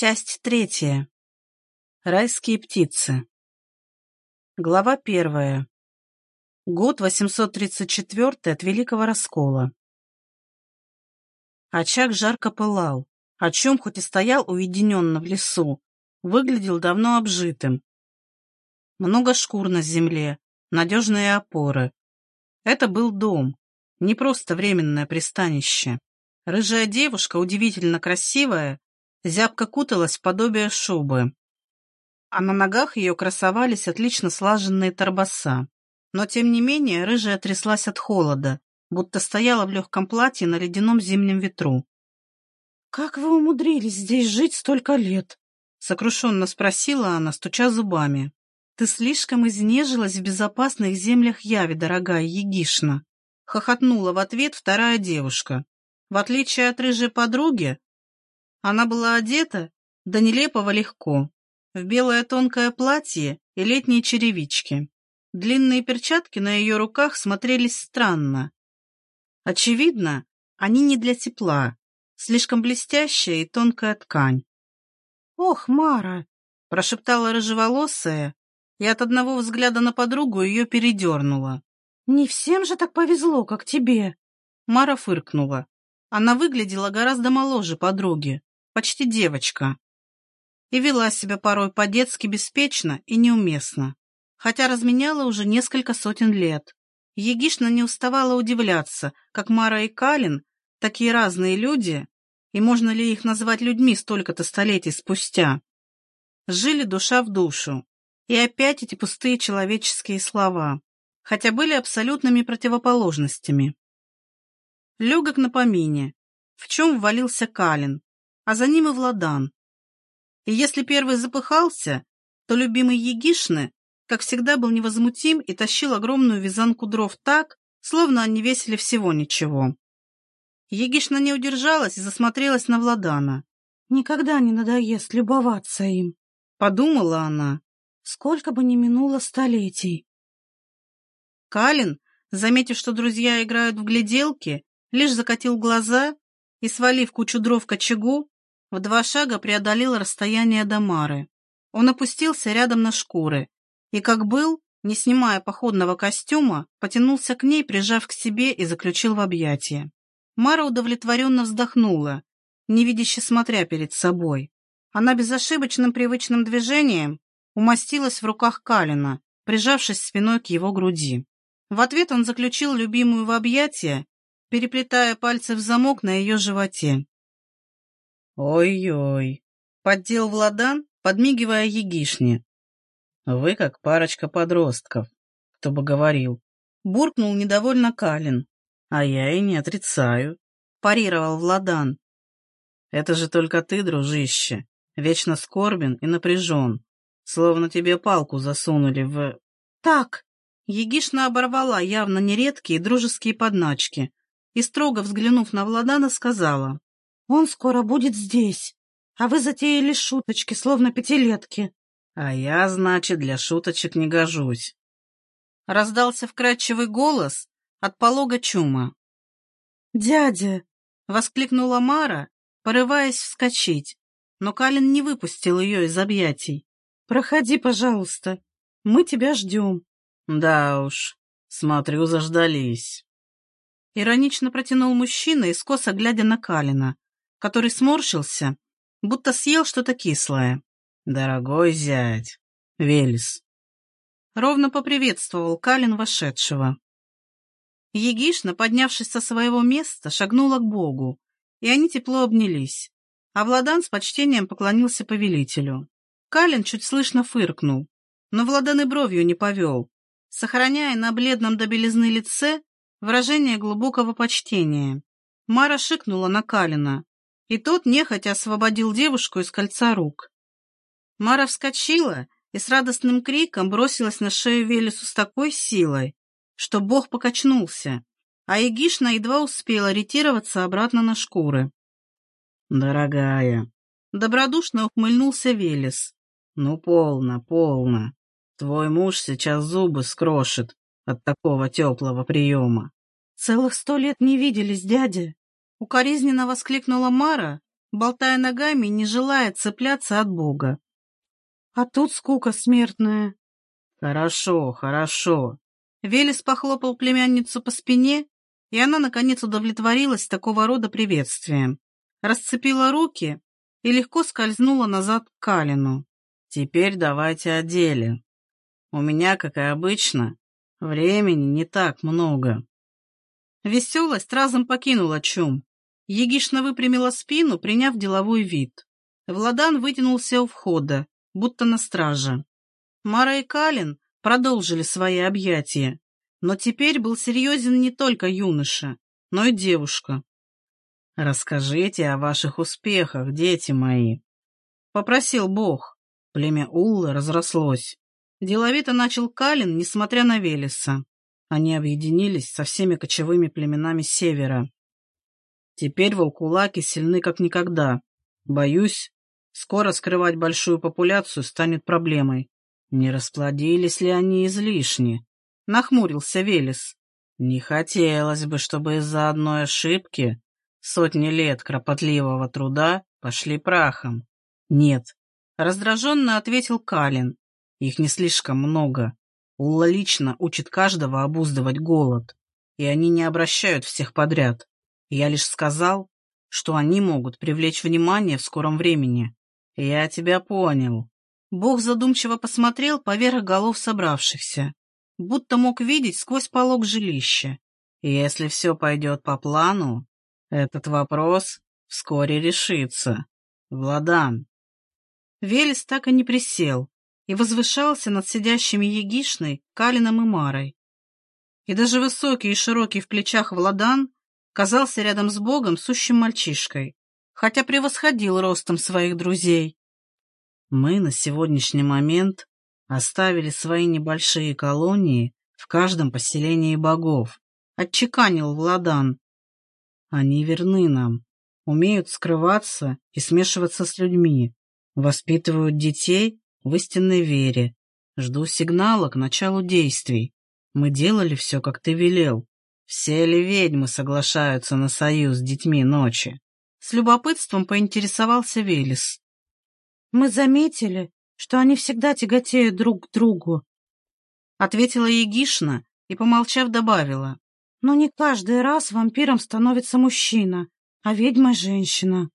Часть третья. Райские птицы. Глава первая. Год 834 от Великого Раскола. Очаг жарко пылал, о чем хоть и стоял уединенно в лесу, выглядел давно обжитым. Много шкур на земле, надежные опоры. Это был дом, не просто временное пристанище. Рыжая девушка, удивительно красивая, зябко куталась в подобие шубы. А на ногах ее красовались отлично слаженные торбоса. Но, тем не менее, рыжая тряслась от холода, будто стояла в легком платье на ледяном зимнем ветру. «Как вы умудрились здесь жить столько лет?» — сокрушенно спросила она, стуча зубами. «Ты слишком изнежилась в безопасных землях Яви, дорогая Егишна!» — хохотнула в ответ вторая девушка. В отличие от рыжей подруги, она была одета до нелепого легко, в белое тонкое платье и летние черевички. Длинные перчатки на ее руках смотрелись странно. Очевидно, они не для тепла, слишком блестящая и тонкая ткань. «Ох, Мара!» — прошептала рыжеволосая, и от одного взгляда на подругу ее передернула. «Не всем же так повезло, как тебе!» Мара фыркнула. Она выглядела гораздо моложе подруги, почти девочка. И вела себя порой по-детски беспечно и неуместно, хотя разменяла уже несколько сотен лет. Егишна не уставала удивляться, как Мара и Калин, такие разные люди, и можно ли их назвать людьми столько-то столетий спустя, жили душа в душу. И опять эти пустые человеческие слова, хотя были абсолютными противоположностями. Легок на помине, в чем ввалился Калин, а за ним и Владан. И если первый запыхался, то любимый Егишны, как всегда, был невозмутим и тащил огромную вязанку дров так, словно они весили всего ничего. Егишна не удержалась и засмотрелась на Владана. «Никогда не надоест любоваться им», — подумала она, сколько бы ни минуло столетий. Калин, заметив, что друзья играют в гляделки, лишь закатил глаза и, свалив кучу дров к очагу, в два шага преодолел расстояние до Мары. Он опустился рядом на шкуры и, как был, не снимая походного костюма, потянулся к ней, прижав к себе и заключил в объятия. Мара удовлетворенно вздохнула, невидяще смотря перед собой. Она безошибочным привычным движением умостилась в руках Калина, прижавшись спиной к его груди. В ответ он заключил любимую в объятия переплетая пальцы в замок на ее животе. «Ой-ой!» — поддел Владан, подмигивая Егишне. «Вы как парочка подростков, кто бы говорил». Буркнул недовольно Калин. «А я и не отрицаю», — парировал Владан. «Это же только ты, дружище, вечно скорбен и напряжен, словно тебе палку засунули в...» «Так!» Егишна оборвала явно нередкие дружеские подначки, и, строго взглянув на Владана, сказала, «Он скоро будет здесь, а вы затеяли шуточки, словно пятилетки». «А я, значит, для шуточек не гожусь». Раздался вкрадчивый голос от полога чума. «Дядя!» — воскликнула Мара, порываясь вскочить, но Калин не выпустил ее из объятий. «Проходи, пожалуйста, мы тебя ждем». «Да уж, смотрю, заждались». Иронично протянул мужчина, искоса глядя на Калина, который сморщился, будто съел что-то кислое. «Дорогой зять, Велес!» Ровно поприветствовал Калин вошедшего. Егишна, поднявшись со своего места, шагнула к Богу, и они тепло обнялись, а Владан с почтением поклонился повелителю. Калин чуть слышно фыркнул, но Владан и бровью не повел, сохраняя на бледном до лице выражение глубокого почтения. Мара шикнула на Калина, и тот нехотя освободил девушку из кольца рук. Мара вскочила и с радостным криком бросилась на шею Велесу с такой силой, что бог покачнулся, а Егишна едва успела ретироваться обратно на шкуры. «Дорогая!» — добродушно ухмыльнулся Велес. «Ну, полно, полно. Твой муж сейчас зубы скрошит, от такого теплого приема. «Целых сто лет не виделись, дядя!» Укоризненно воскликнула Мара, болтая ногами, не желая цепляться от Бога. А тут скука смертная. Хорошо, хорошо. Велес похлопал племянницу по спине, и она, наконец, удовлетворилась такого рода приветствием. Расцепила руки и легко скользнула назад к Калину. Теперь давайте о деле. У меня, как и обычно, времени не так много. Веселость разом покинула чум. Егишна выпрямила спину, приняв деловой вид. Владан вытянулся у входа, будто на страже. Мара и Калин продолжили свои объятия, но теперь был серьезен не только юноша, но и девушка. «Расскажите о ваших успехах, дети мои», — попросил Бог. Племя Уллы разрослось. Деловито начал Калин, несмотря на Велеса. Они объединились со всеми кочевыми племенами севера. Теперь волкулаки сильны как никогда. Боюсь, скоро скрывать большую популяцию станет проблемой. Не расплодились ли они излишне? Нахмурился Велес. Не хотелось бы, чтобы из-за одной ошибки сотни лет кропотливого труда пошли прахом. Нет, раздраженно ответил Калин. Их не слишком много. Улла лично учит каждого обуздывать голод, и они не обращают всех подряд. Я лишь сказал, что они могут привлечь внимание в скором времени. Я тебя понял. Бог задумчиво посмотрел поверх голов собравшихся, будто мог видеть сквозь полог жилища. Если все пойдет по плану, этот вопрос вскоре решится. Владан. Велес так и не присел, и возвышался над сидящими Егишной, Калином и Марой. И даже высокий и широкий в плечах Владан казался рядом с Богом сущим мальчишкой, хотя превосходил ростом своих друзей. Мы на сегодняшний момент оставили свои небольшие колонии в каждом поселении богов, отчеканил Владан. Они верны нам, умеют скрываться и смешиваться с людьми, воспитывают детей в истинной вере. Жду сигнала к началу действий. Мы делали все, как ты велел. Все ли ведьмы соглашаются на союз с детьми ночи? С любопытством поинтересовался Велес. Мы заметили, что они всегда тяготеют друг к другу. Ответила Егишна и, помолчав, добавила. Но не каждый раз вампиром становится мужчина, а ведьмой женщина.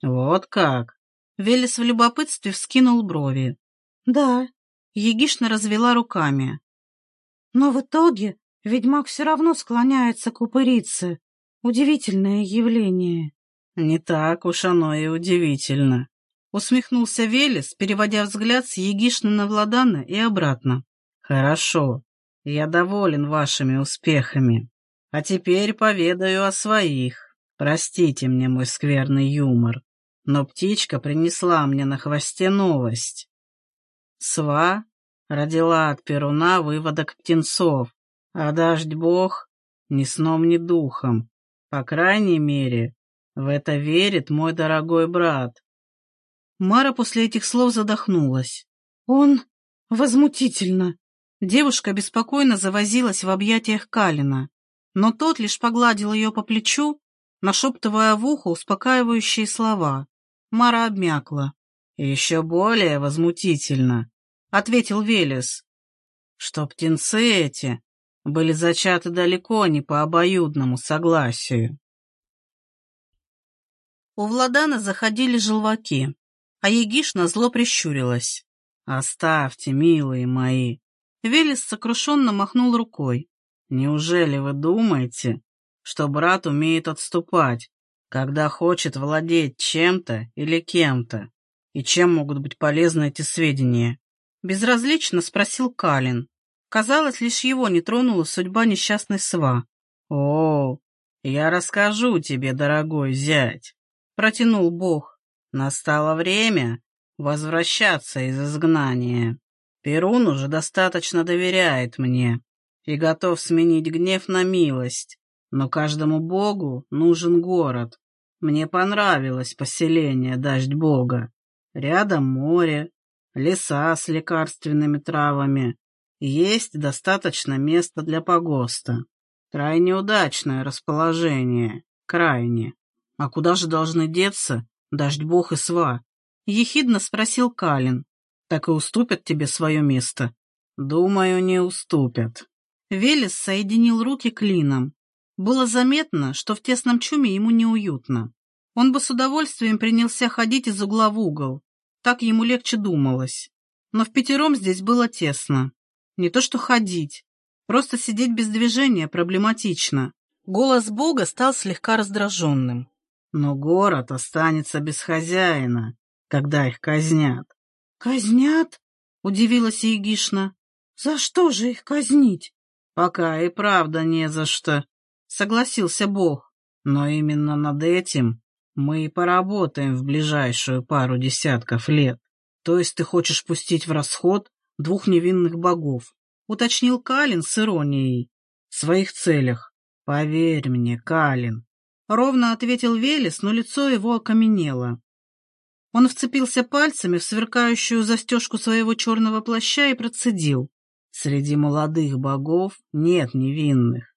Вот как? Велес в любопытстве вскинул брови. Да. Егишна развела руками. Но в итоге ведьмак все равно склоняется к упырице. Удивительное явление. Не так уж оно и удивительно. Усмехнулся Велес, переводя взгляд с Егишны на Владана и обратно. Хорошо. Я доволен вашими успехами. А теперь поведаю о своих. Простите мне мой скверный юмор, но птичка принесла мне на хвосте новость. Сва родила от Перуна выводок птенцов, а дождь бог ни сном, ни духом. По крайней мере, в это верит мой дорогой брат. Мара после этих слов задохнулась. Он возмутительно. Девушка беспокойно завозилась в объятиях Калина, но тот лишь погладил ее по плечу, нашептывая в ухо успокаивающие слова. Мара обмякла. «Еще более возмутительно», — ответил Велес, «что птенцы эти были зачаты далеко не по обоюдному согласию». У Владана заходили желваки, а Егишна зло прищурилась. «Оставьте, милые мои!» Велес сокрушенно махнул рукой. «Неужели вы думаете, что брат умеет отступать, когда хочет владеть чем-то или кем-то? И чем могут быть полезны эти сведения? Безразлично спросил Калин. Казалось, лишь его не тронула судьба несчастной сва. «О, я расскажу тебе, дорогой зять», — протянул Бог. «Настало время возвращаться из изгнания. Перун уже достаточно доверяет мне и готов сменить гнев на милость, но каждому богу нужен город. Мне понравилось поселение Дождь Бога. Рядом море, леса с лекарственными травами. Есть достаточно места для погоста. Крайне удачное расположение. Крайне. А куда же должны деться дождь бог и сва?» — ехидно спросил Калин. «Так и уступят тебе свое место?» «Думаю, не уступят». Велес соединил руки клином. Было заметно, что в тесном чуме ему неуютно. Он бы с удовольствием принялся ходить из угла в угол. Так ему легче думалось. Но в пятером здесь было тесно. Не то что ходить. Просто сидеть без движения проблематично. Голос Бога стал слегка раздраженным. Но город останется без хозяина, когда их казнят. «Казнят?» — удивилась Егишна. «За что же их казнить?» «Пока и правда не за что», — согласился Бог. «Но именно над этим мы и поработаем в ближайшую пару десятков лет. То есть ты хочешь пустить в расход двух невинных богов, уточнил Калин с иронией. В своих целях. Поверь мне, Калин. Ровно ответил Велес, но лицо его окаменело. Он вцепился пальцами в сверкающую застежку своего черного плаща и процедил. Среди молодых богов нет невинных.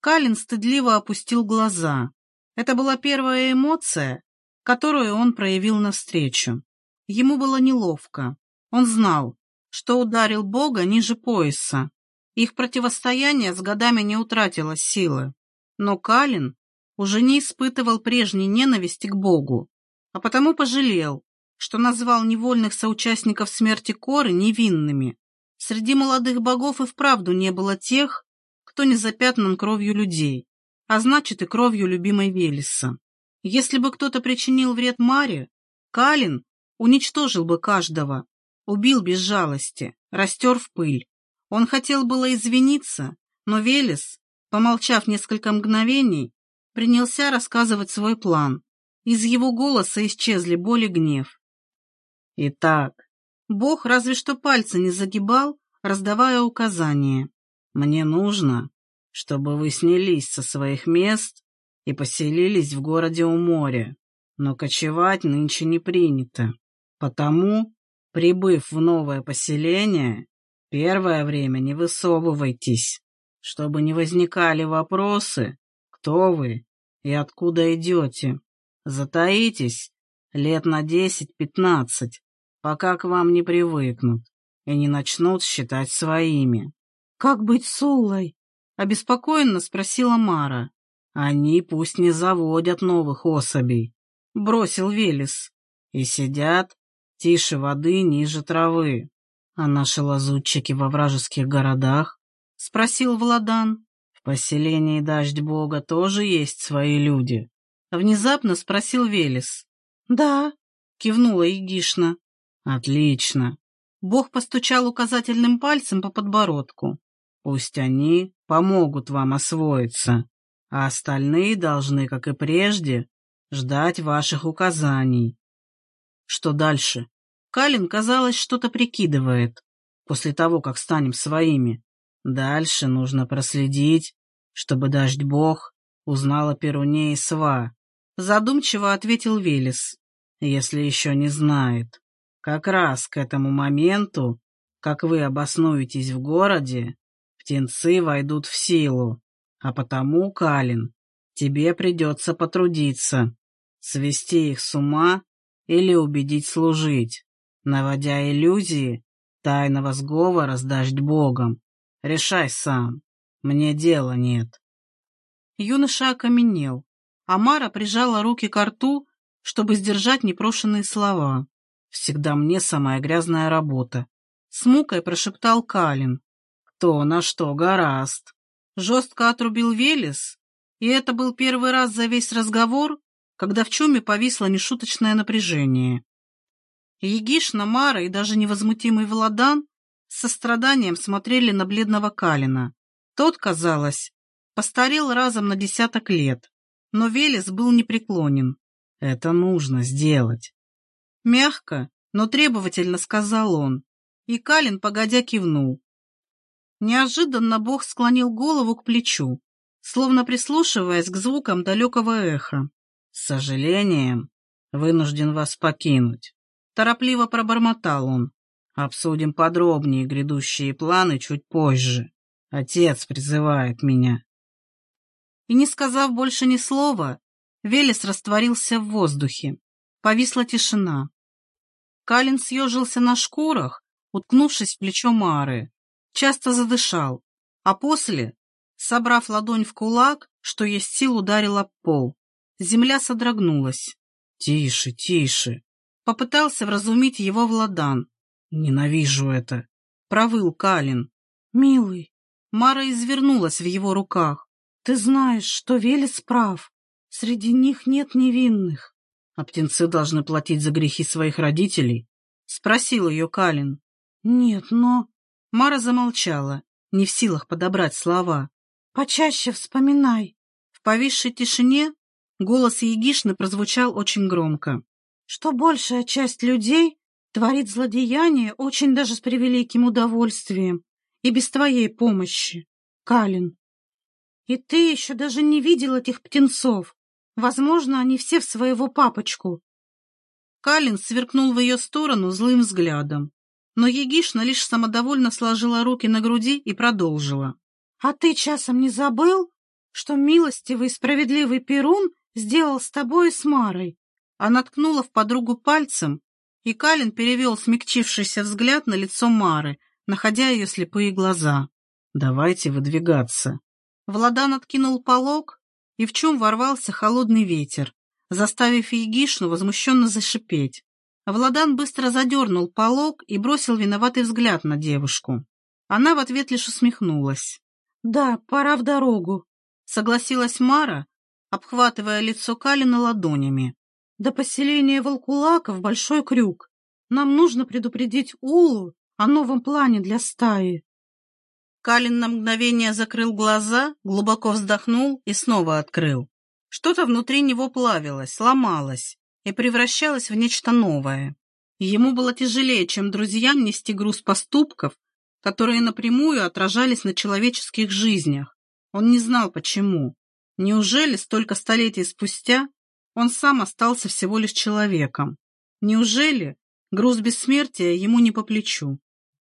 Калин стыдливо опустил глаза. Это была первая эмоция, которую он проявил навстречу. Ему было неловко. Он знал, что ударил Бога ниже пояса. Их противостояние с годами не утратило силы. Но Калин уже не испытывал прежней ненависти к Богу, а потому пожалел, что назвал невольных соучастников смерти Коры невинными. Среди молодых богов и вправду не было тех, кто не запятнан кровью людей а значит и кровью любимой Велеса. Если бы кто-то причинил вред Маре, Калин уничтожил бы каждого, убил без жалости, растер в пыль. Он хотел было извиниться, но Велес, помолчав несколько мгновений, принялся рассказывать свой план. Из его голоса исчезли боль и гнев. Итак, Бог разве что пальцы не загибал, раздавая указания. Мне нужно, чтобы вы снялись со своих мест и поселились в городе у моря. Но кочевать нынче не принято. Потому, прибыв в новое поселение, первое время не высовывайтесь, чтобы не возникали вопросы, кто вы и откуда идете. Затаитесь лет на десять-пятнадцать, пока к вам не привыкнут и не начнут считать своими. — Как быть с Улой? Обеспокоенно спросила Мара. Они пусть не заводят новых особей, бросил Велес. И сидят тише воды, ниже травы. А наши лазутчики во вражеских городах? Спросил Владан. В поселении Дождь Бога тоже есть свои люди. Внезапно спросил Велес. Да, кивнула Егишна. Отлично. Бог постучал указательным пальцем по подбородку. Пусть они помогут вам освоиться, а остальные должны, как и прежде, ждать ваших указаний. Что дальше? Калин, казалось, что-то прикидывает после того, как станем своими. Дальше нужно проследить, чтобы дождь бог узнала Перуне и Сва. Задумчиво ответил Велес, если еще не знает. Как раз к этому моменту, как вы обоснуетесь в городе, птенцы войдут в силу, а потому, Калин, тебе придется потрудиться, свести их с ума или убедить служить, наводя иллюзии тайного сговора с дождь богом. Решай сам, мне дела нет. Юноша окаменел, а Мара прижала руки к рту, чтобы сдержать непрошенные слова. «Всегда мне самая грязная работа», — с мукой прошептал Калин, кто на что гораст. Жестко отрубил Велес, и это был первый раз за весь разговор, когда в чуме повисло нешуточное напряжение. Егишна, Мара и даже невозмутимый Владан с состраданием смотрели на бледного Калина. Тот, казалось, постарел разом на десяток лет, но Велес был непреклонен. «Это нужно сделать». Мягко, но требовательно сказал он, и Калин, погодя, кивнул. Неожиданно Бог склонил голову к плечу, словно прислушиваясь к звукам далекого эха. «С сожалением, вынужден вас покинуть», — торопливо пробормотал он. «Обсудим подробнее грядущие планы чуть позже. Отец призывает меня». И не сказав больше ни слова, Велес растворился в воздухе. Повисла тишина. Калин съежился на шкурах, уткнувшись в плечо Мары. Часто задышал, а после, собрав ладонь в кулак, что есть сил, ударил об пол. Земля содрогнулась. «Тише, тише!» Попытался вразумить его Владан. «Ненавижу это!» Провыл Калин. «Милый!» Мара извернулась в его руках. «Ты знаешь, что Велес прав. Среди них нет невинных». «А птенцы должны платить за грехи своих родителей?» Спросил ее Калин. «Нет, но...» Мара замолчала, не в силах подобрать слова. «Почаще вспоминай». В повисшей тишине голос Егишны прозвучал очень громко. «Что большая часть людей творит злодеяние очень даже с превеликим удовольствием и без твоей помощи, Калин. И ты еще даже не видел этих птенцов. Возможно, они все в своего папочку». Калин сверкнул в ее сторону злым взглядом. Но Егишна лишь самодовольно сложила руки на груди и продолжила. «А ты часом не забыл, что милостивый и справедливый Перун сделал с тобой и с Марой?» Она ткнула в подругу пальцем, и Калин перевел смягчившийся взгляд на лицо Мары, находя ее слепые глаза. «Давайте выдвигаться». Владан откинул полог, и в чем ворвался холодный ветер, заставив Егишну возмущенно зашипеть. Владан быстро задернул полог и бросил виноватый взгляд на девушку. Она в ответ лишь усмехнулась. «Да, пора в дорогу», — согласилась Мара, обхватывая лицо Калина ладонями. «До поселения Волкулаков большой крюк. Нам нужно предупредить Улу о новом плане для стаи». Калин на мгновение закрыл глаза, глубоко вздохнул и снова открыл. Что-то внутри него плавилось, ломалось и превращалось в нечто новое. Ему было тяжелее, чем друзьям, нести груз поступков, которые напрямую отражались на человеческих жизнях. Он не знал, почему. Неужели столько столетий спустя он сам остался всего лишь человеком? Неужели груз бессмертия ему не по плечу?